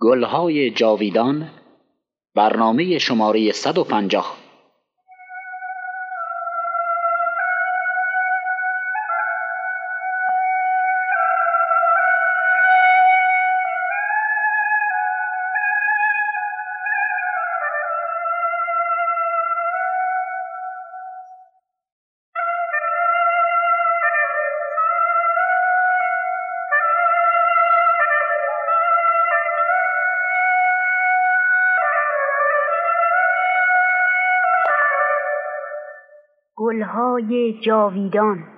گلهای جاویدان برنامه شماره 150 جاویدان.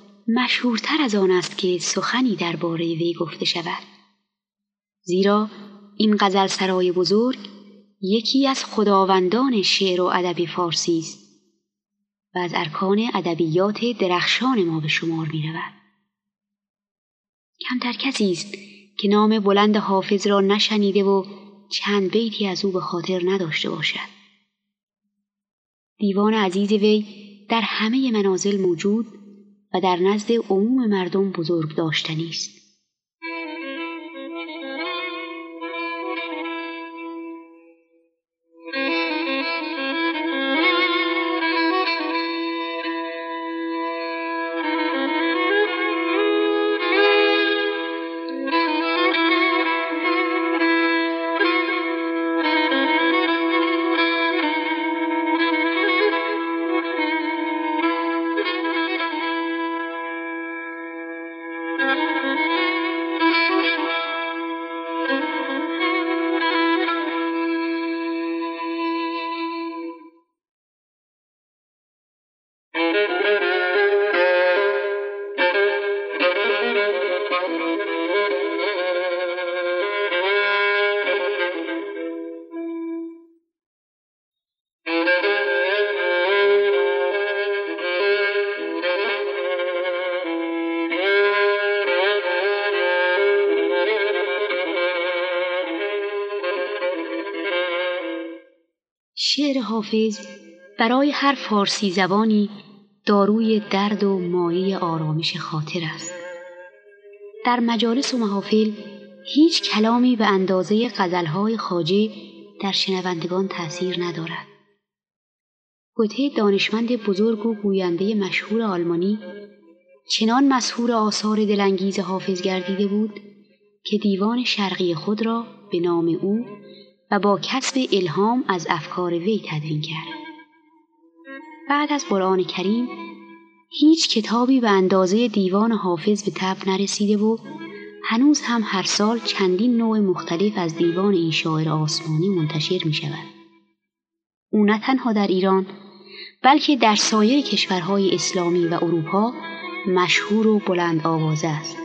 مشهورتر از آن است که سخنی درباره وی گفته شود زیرا این غزل سرای بزرگ یکی از خداوندان شعر و ادب فارسی است و از ارکان ادبیات درخشان ما به شمار می رود. کمتر کسی است که نام بلند حافظ را نشنیده و چند بیتی از او به خاطر نداشته باشد. دیوان عزیز وی در همه منازل موجود و در نزد عموم مردم بزرگ داشتنی است. برای هر فارسی زبانی داروی درد و مایه آرامش خاطر است. در مجالس و محافل هیچ کلامی به اندازه غزلهای خاجه در شنوندگان تأثیر ندارد. گوته دانشمند بزرگ و گوینده مشهور آلمانی چنان مسهور آثار دلانگیز حافظ گردیده بود که دیوان شرقی خود را به نام او و با کسب الهام از افکار وی تدوین کرد. بعد از قرآن کریم هیچ کتابی به اندازه دیوان حافظ به تب نرسیده و هنوز هم هر سال چندین نوع مختلف از دیوان این شاعر آسمانی منتشر می شود. او نه تنها در ایران بلکه در سایر کشورهای اسلامی و اروپا مشهور و بلند آوازه است.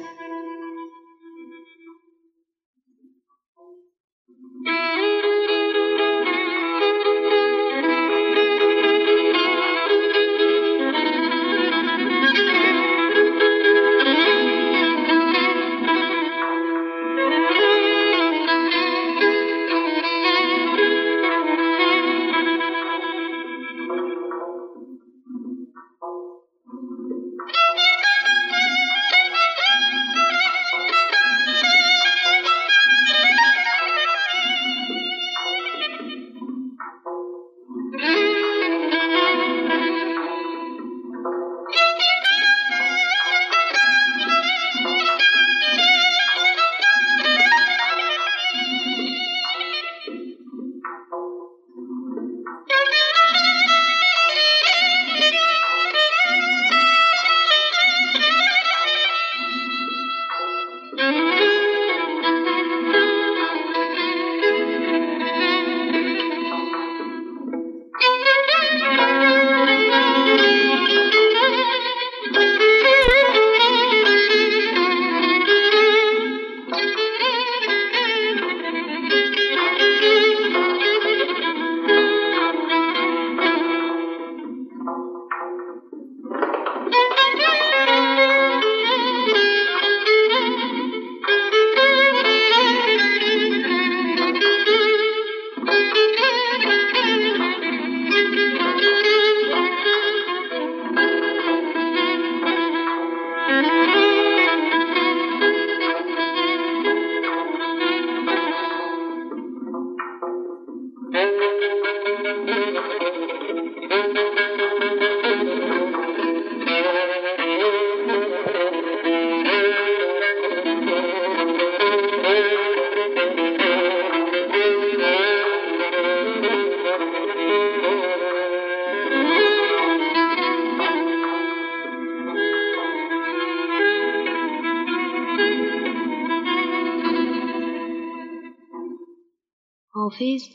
حافظ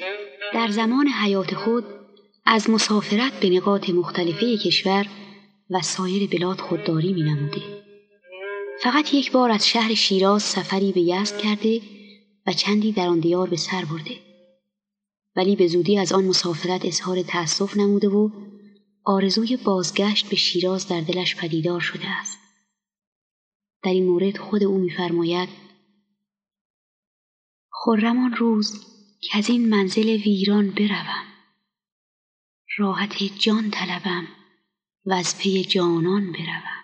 در زمان حیات خود از مسافرت به نقاط مختلفه کشور و سایر بلاد خودداری می نموده. فقط یک بار از شهر شیراز سفری به یزد کرده و چندی در آن دیار به سر برده. ولی به زودی از آن مسافرت اظهار تأسف نموده و آرزوی بازگشت به شیراز در دلش پدیدار شده است. در این مورد خود او میفرماید خرم آن روز که از این منزل ویران بروم. راحت جان طلبم و از پی جانان بروم.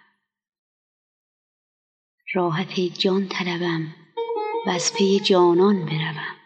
راحت جان طلبم و از پی جانان بروم.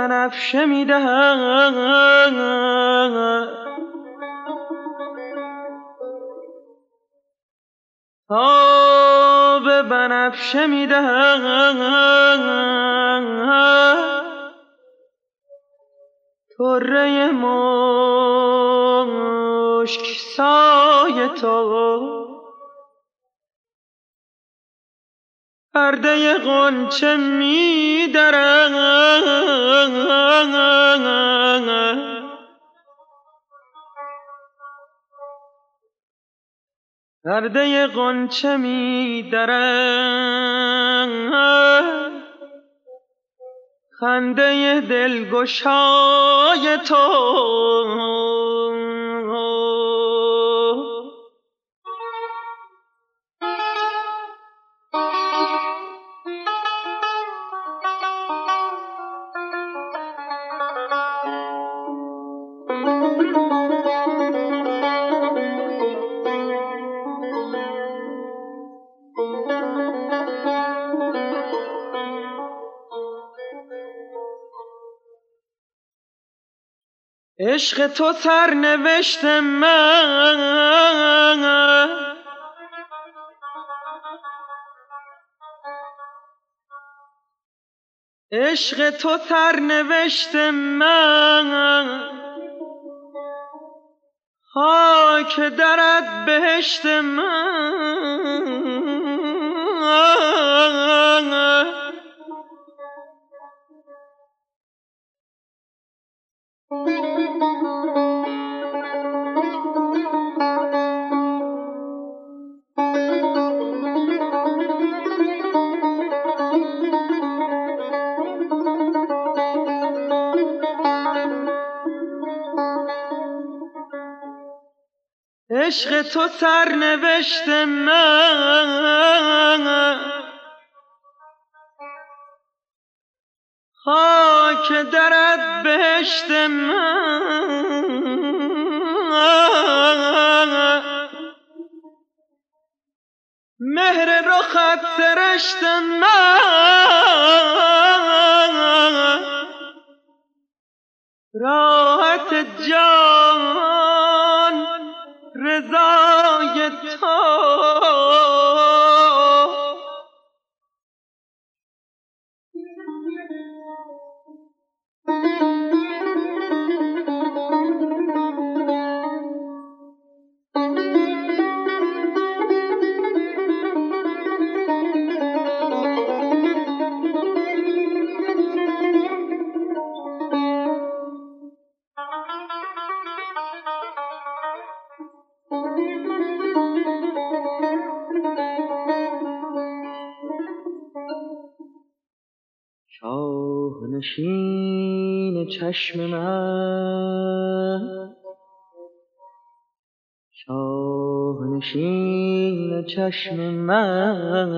بنفشه می‌دهد آب بنفشه می‌دهد طره مشک سای تو. پرده قنچه می پرده قنچه می خنده دلگشای تو. عشق تو سرنوشت من. عشق تو سرنوشت من. خاک درت بهشت من. عشق تو سرنوشت من. خاک درت بهشت من. مهر رخت سرشت من. راحت جان رضای تو. چشم من. شاه نشین چشم من.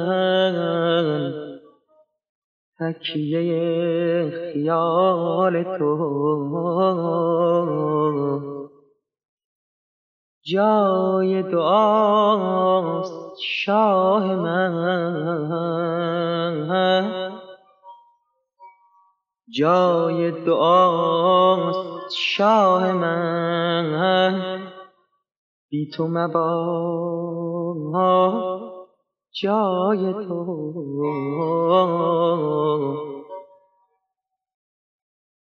تکیه خیال تو. جای دعاست شاه من. جای دعاست شاه من. بی تو مبا جای تو.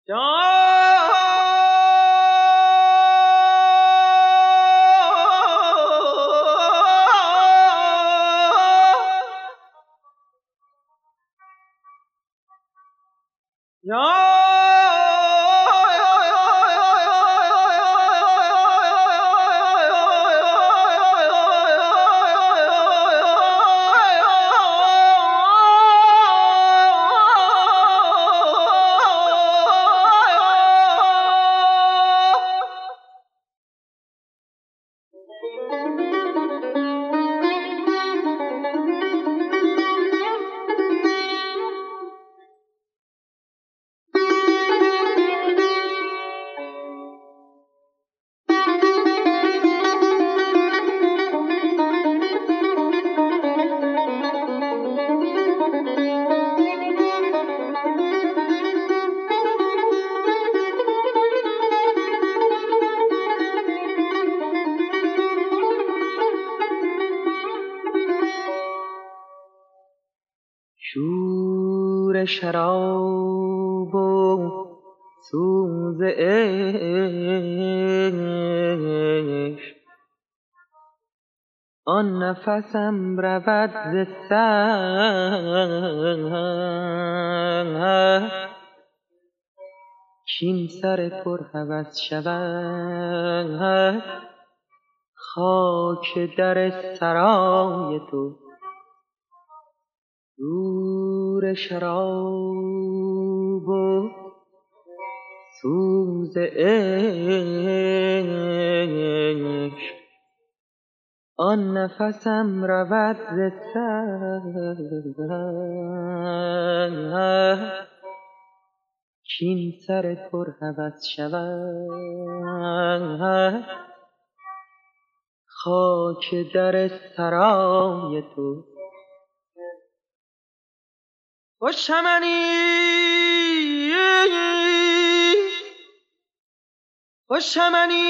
جای No! شراب و سوز عشق. آن نفسم رود ز سر. کین سر پر هوس شود. خاک در سرای تو. دور شراب و سوز عشق. آن نفسم رود ز سر. کین سر پر هوس شود. خاک در سرای تو خوش چمنی. خوش چمنی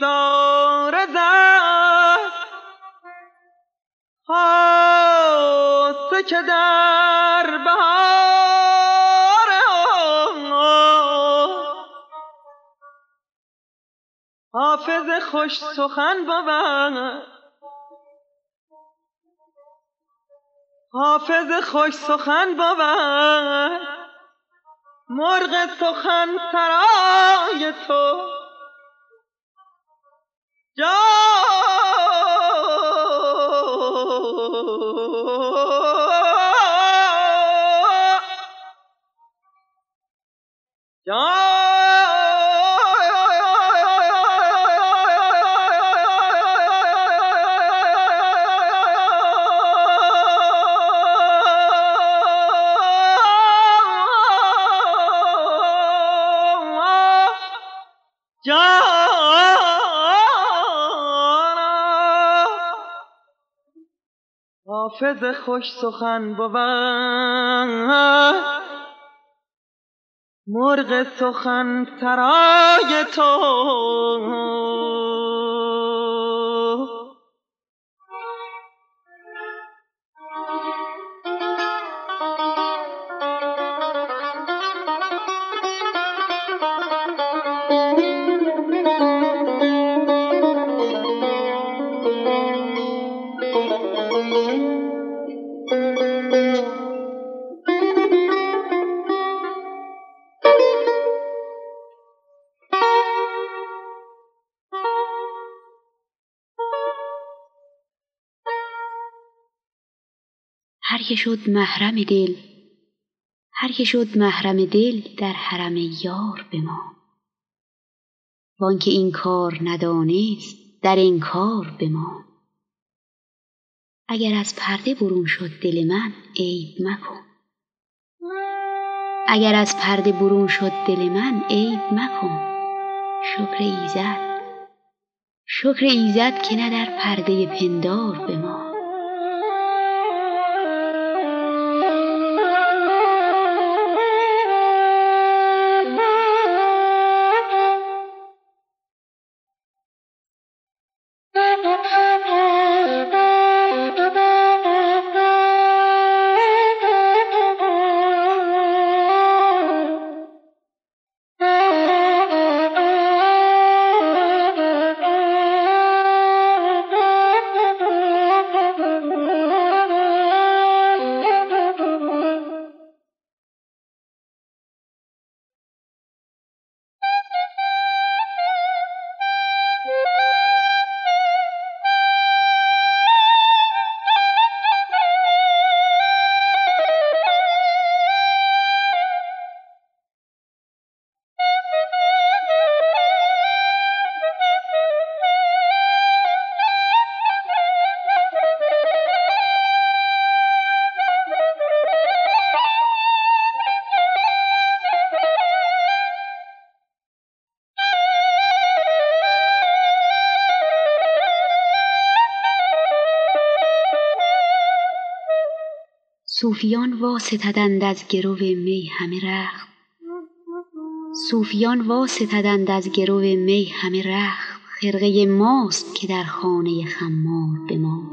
ساره زد خاصه که در بهار حافظ خوش سخن بود حافظ خوش سخن بود مرغ سخن سرای تو. جا حافظ خوش سخن بود؟ مرغ سخن سرای تو. شد محرم دل. هر که شد محرم دل در حرم یار بمان وانکه این کار ندانست در انکار بمان اگر از پرده برون شد دل من عیب مکن. اگر از پرده برون شد دل من عیب مکن. شکر ایزد. شکر ایزد که نه در پرده پندار بمان صوفیان واستدند از گرو می همه رخت. صوفیان واستدند از گرو می همه رخت. خرقه ماست که در خانه خمار بماند.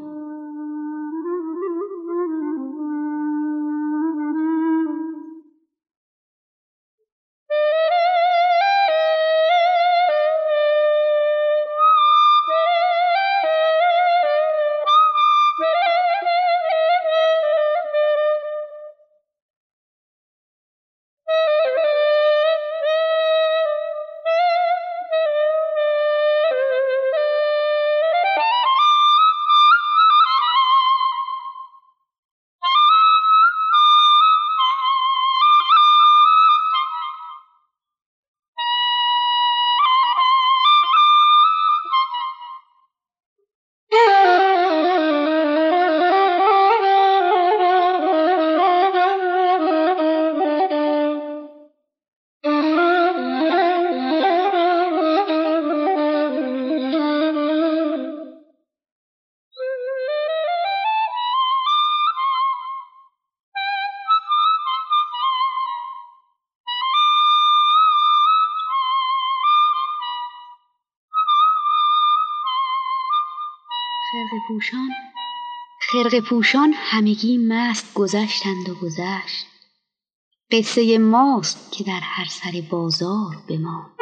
پوشان؟ خرقه پوشان همگی مست گذشتند و گذشت. قصه ماست که در هر سر بازار بماند.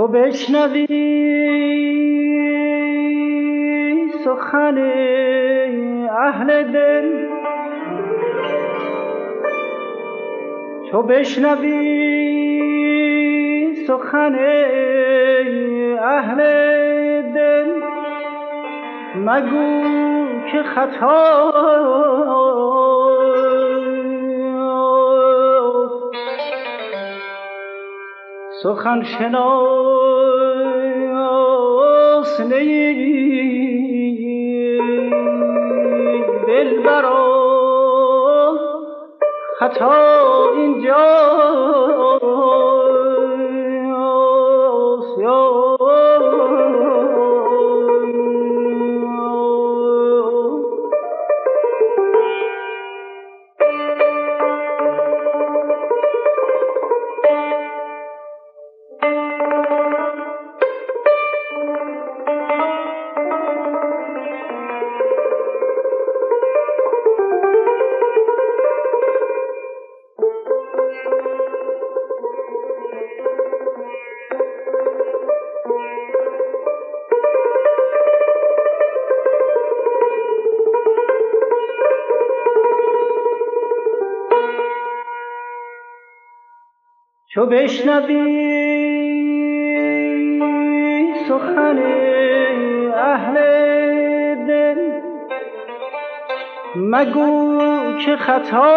چو بشنوی سخن اهل دل. چو بشنوی سخن اهل دل. مگو که خطا سخن شناس دل برا خطا اینجا. چو بشنوی سخن اهل دل. مگو که خطا.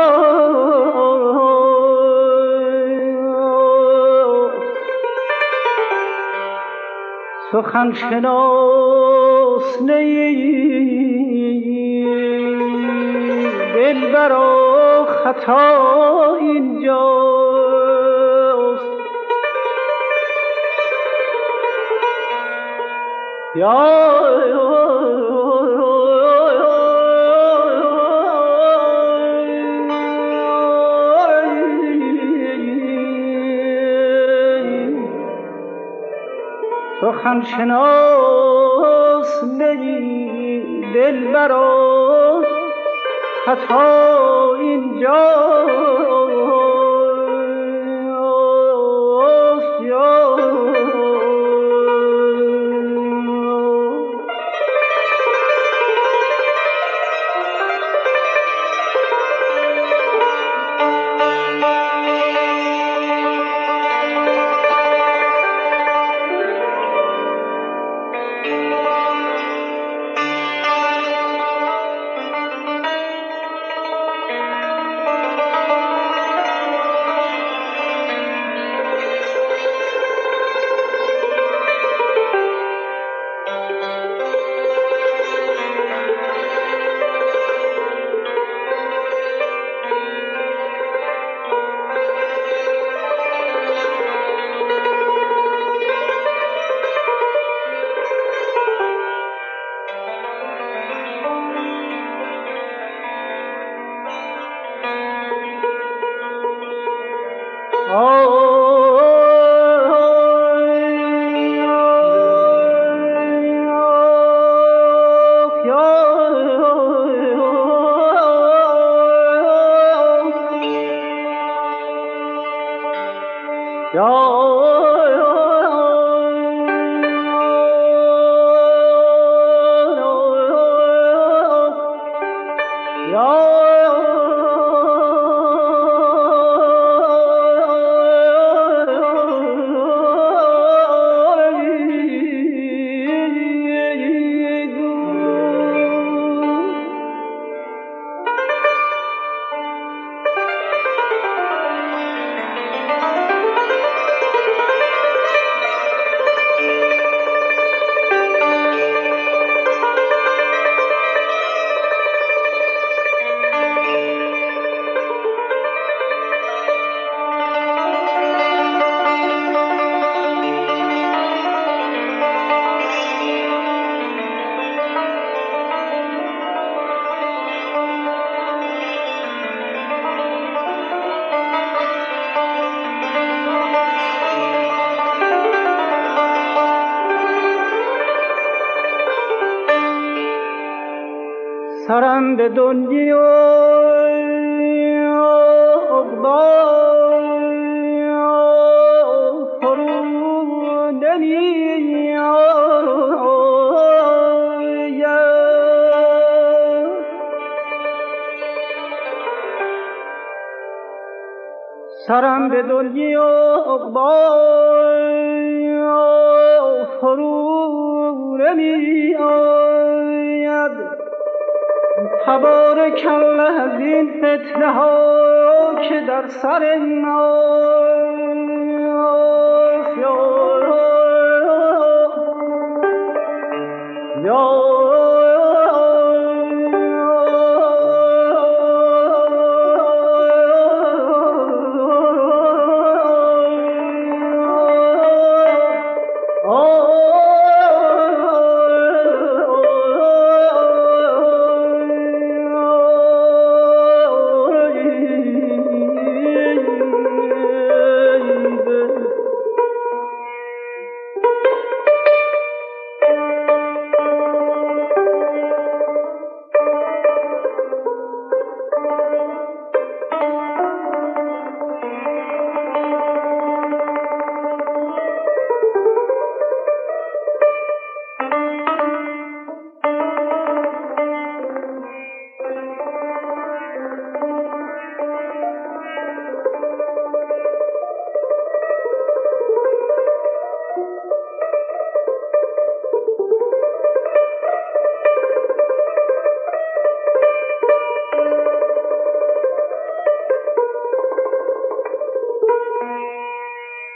سخن شناس دل برا خطا اینجاست سخن شناس نگی دل برا خطا اینجا Yo! سرم به دنیا فرو نمی تبارک الله از این فتنه ها که در سر ماست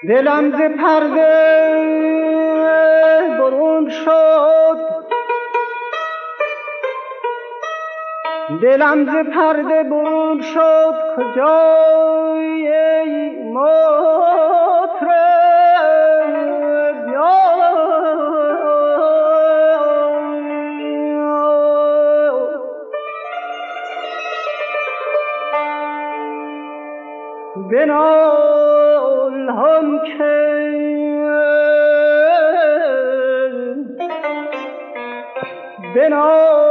دلم ز پرده برون شد. دلم ز پرده برون شد. کجای مطرب؟ بنا and all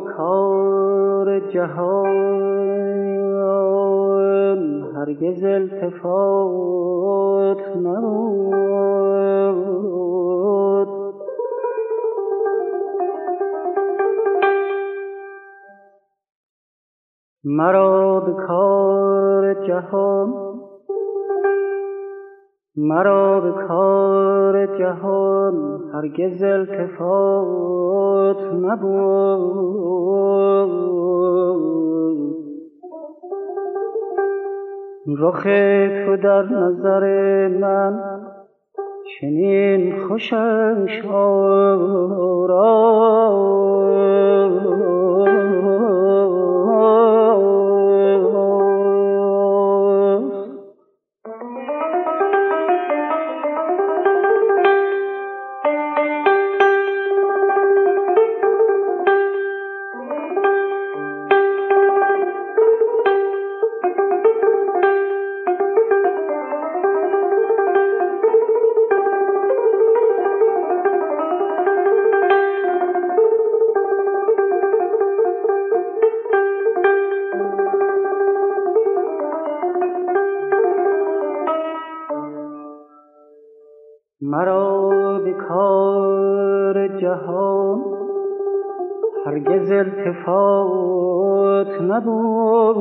کار جهان. هرگز التفات نبود. مرا به کار جهان مرا به کار جهان هرگز التفات نبود. رخ تو در نظر من چنین خوشش آرام جهان هرگز التفات نبود.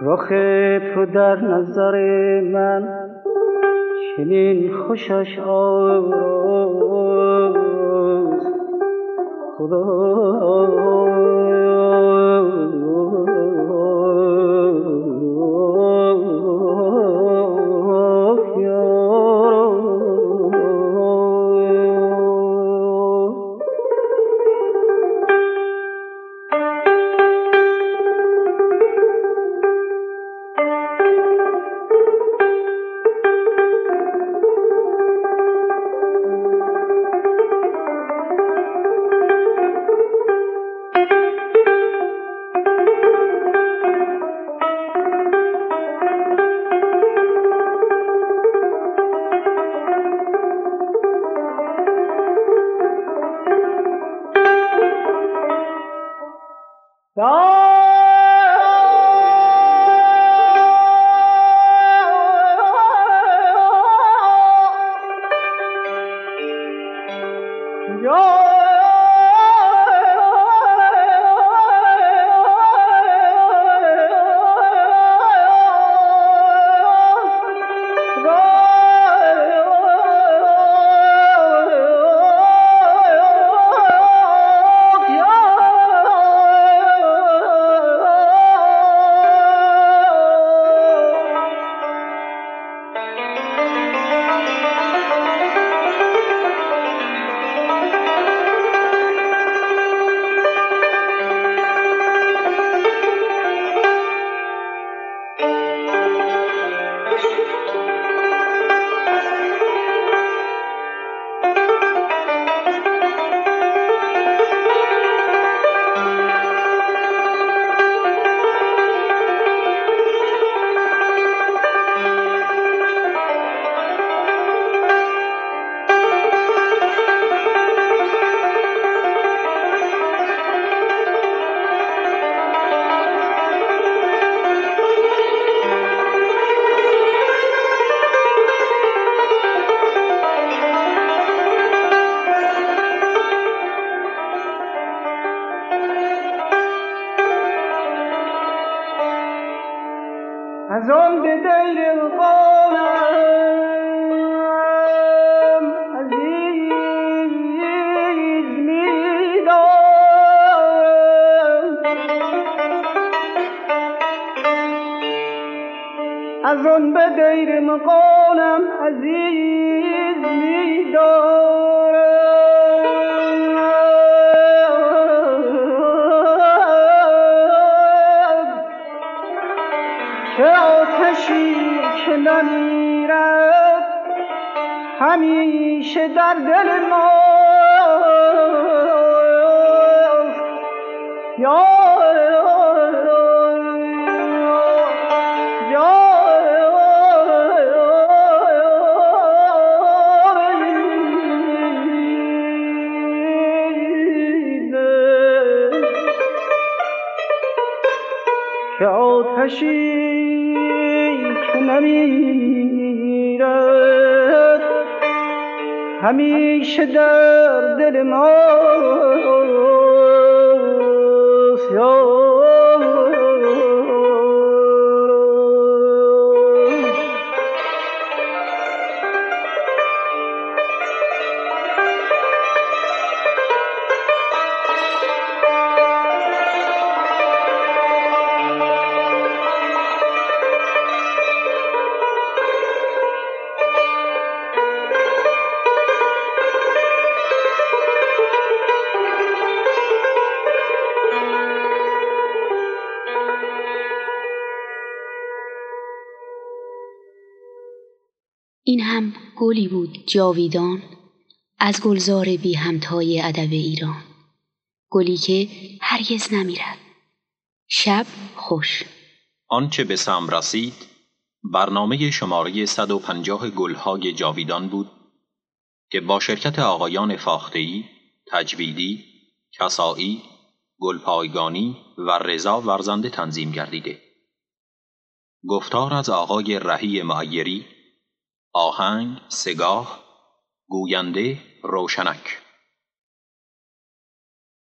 رخ تو در نظر من چنین خوشش آراست از همیشه در دل ماست این گلی بود جاویدان از گلزار بی همتای ادب ایران گلی که هرگز نمیرد شب خوش آنچه به سم رسید برنامه شماره 150 گلهای جاویدان بود که با شرکت آقایان فاختهی، تجویدی، کسایی، گلپایگانی و رضا ورزنده تنظیم گردیده. گفتار از آقای رهی معیری آهنگ سگاه گوینده روشنک.